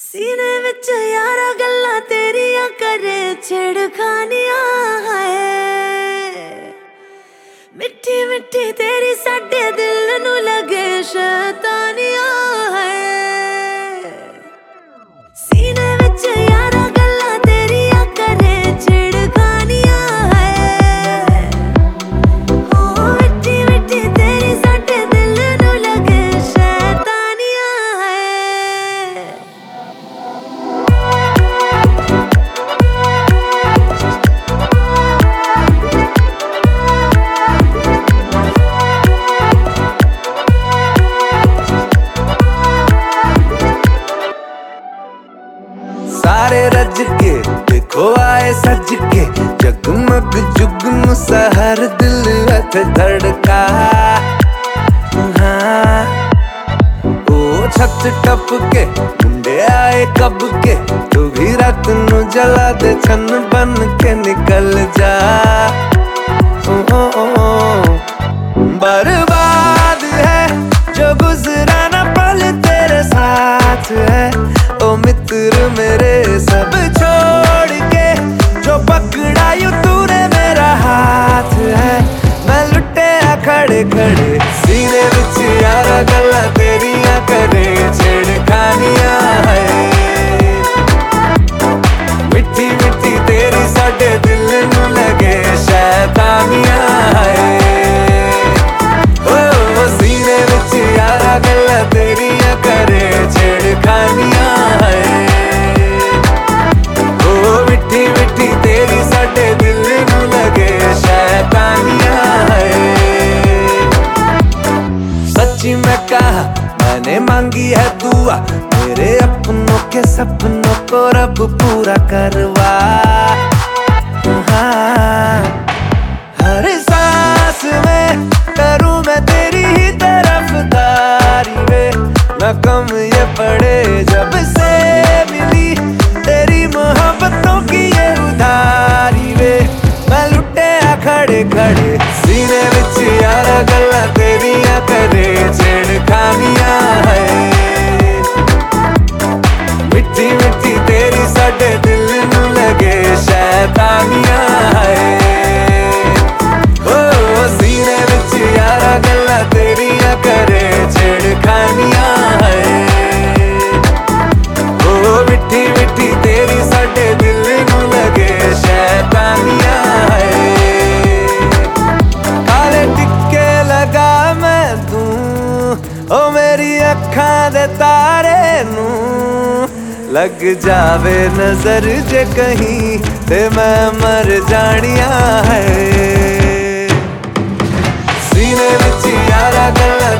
ਸੀਨੇ ਵਿੱਚ ਯਾਰਾ ਗੱਲਾਂ ਤੇਰੀਆਂ ਕਰੇ ਛੇੜਖਾਨੀਆਂ ਹੈ ਮਿੱਠੀ ਮਿੱਠੀ ਤੇਰੀ ਸਾਡੇ ਦਿਲ ਨੂੰ ਲੱਗੇ ਸ਼ੈਤਾਨੀਆਂ। के देखो आए सज के जगमग जुगम सहर दिल अथ धड़का। हाँ ओ छत टप के मुंडे आए कब के। तू भी रात नु जला दे, छन बन के निकल जा। सच्ची मैं कहा, मैंने मांगी है दुआ, मेरे अपनों के सपनों को रब पूरा करवा हाँ। हर ਅੱਖਾਂ ਦੇ ਤਾਰੇ ਨੂੰ ਲੱਗ ਜਾਵੇ ਨਜ਼ਰ ਜੇ ਕਹੀਂ ਤੇ ਮੈਂ ਮਰ ਜਾਣੀਆਂ ਹੈ। ਸੀਨੇ ਵਿੱਚ ਯਾਰਾ ਗੱਲਾਂ